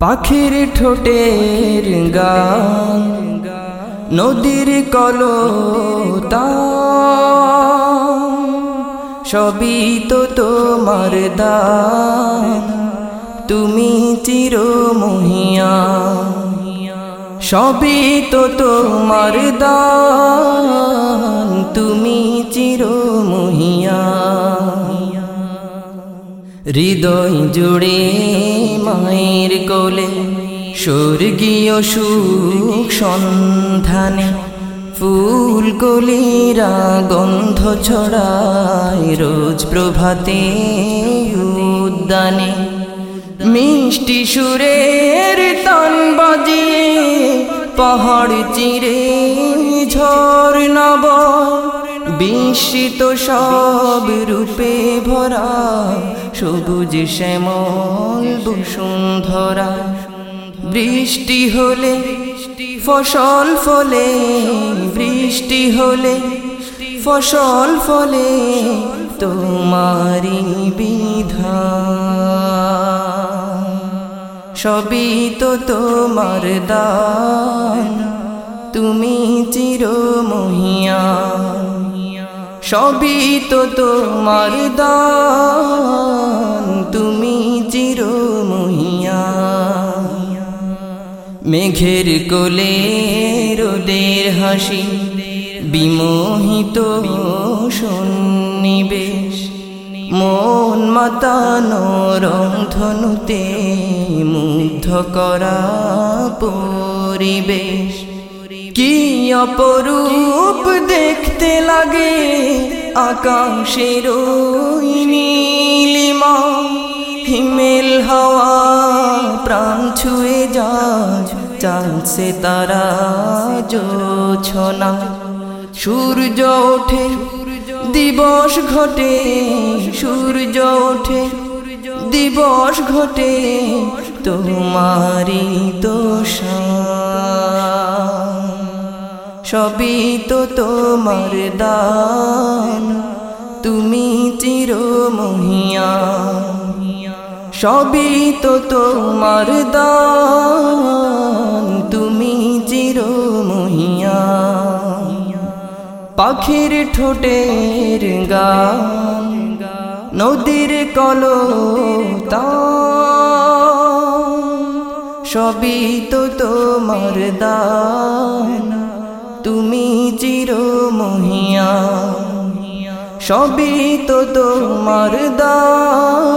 পাখির ঠোঁটের গান, নদীর কলতা। সবই তো তোমার দান, তুমি চির মহিয়া সবই তো তোমার দান, তুমি চির মহিয়া হৃদয় জুড়ে মায়ের কোলে, স্বর্গীয় সুখ সন্ধানে ফুল কলিরা গন্ধ ছড়ায় রোজ প্রভাতে উদ্যানে। মিষ্টি সুরের তান বাজিয়ে পাহাড় চিরে ঝড় নব, বিস্মিত সব রূপে ভরা সবুজ শ্যামল বসুন্ধরা। বৃষ্টি হলে ফসল ফলে, বৃষ্টি হলে ফসল ফলে তোমারি বিধা। সবই তো তোমার দান, তুমি চির মহিয়া সবই তো তোমার দান, তুমি চির মহিয়া মেঘের কোলে রোদের হাসি, বিমোহিত সন্নিবেশ। মন মাতানো রংধনুতে মুগ্ধ করা পরিবেশ। কি অপরূপ দেখতে লাগে আকাশের নীলিমা, হিমেল হাওয়া প্রাণ ছুঁয়ে যায় চালছে তারা জোছনা সূর্য ওঠে, দিবস ঘটে, সূর্য ওঠে, দিবস ঘটে তোমারি দোষা সবই তো তোমার দান। তুমি চির মহিয়া সবই তো তোমার দান। তুমি চির মহিয়া পাখির ঠোঁটের গান, নদীর কলতা। সবই তো তোমার দান। সবই তো তোমার দান